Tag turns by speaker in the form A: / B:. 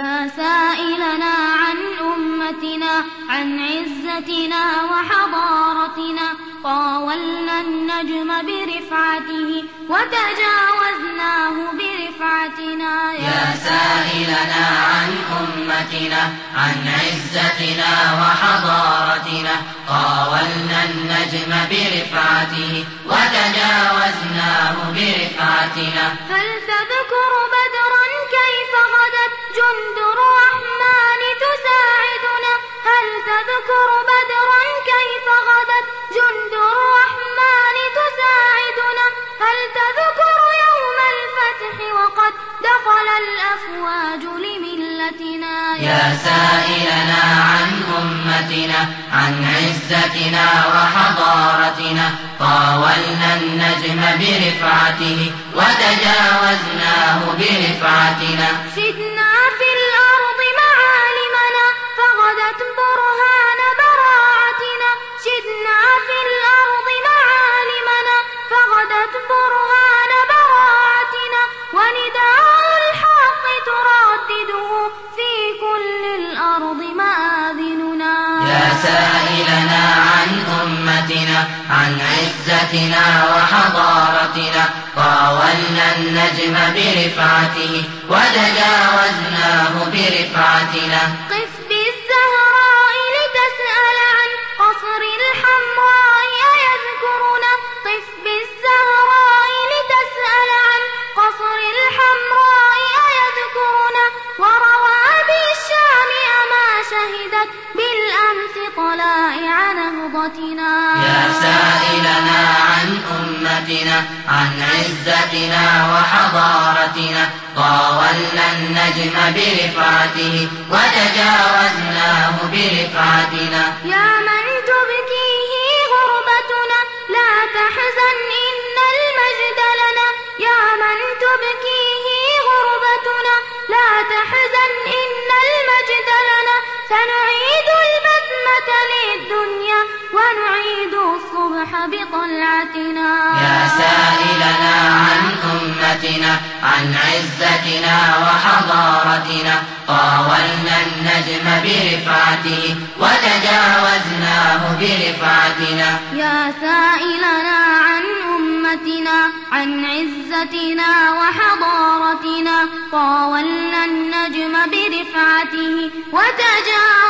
A: يا سائلنا عن أمتنا عن عزتنا وحضارتنا. طاولنا النجم برفعته وتجاوزناه برفعتنا.
B: يا سائلنا عن أمتنا عن عزتنا وحضارتنا. طاولنا النجم برفعته وتجاوزناه برفعتنا.
A: بدرا تذكر بدرا كيف غدت. جند الرحمن تساعدنا. هل تذكر يوم الفتح وقد دخل الأفواج لملتنا؟
B: يا سائلنا عن أمتنا عن عزتنا وحضارتنا. طاولنا النجم برفعته وتجاوزناه برفعتنا.
A: سدنا الأرض مآذننا.
B: يا سائلنا عن أمتنا عن عزتنا وحضارتنا طاولنا النجم برفعته وتجاوزناه برفعتنا.
A: قف شهدت بالأمس طلائع نهضتنا
B: يا سائلنا عن أمتنا عن عزتنا وحضارتنا. طاولنا النجم برفعته وتجاوزناه برفعتنا.
A: يا من تبكيه غربتنا لا تحزن إن المجد لنا. يا من تبكيه غربتنا لا تحزن إن المجد لنا. سنعيد البسمة للدنيا ونعيد الصبح بطلعتنا.
B: يا سائلنا عن أمتنا عن عزتنا وحضارتنا طاولنا النجم برفعته وتجاوزناه برفعتنا.
A: يا سائلنا عن أمتنا عن عزتنا وحضارتنا طاولنا النجم برفعته وتجاوزناه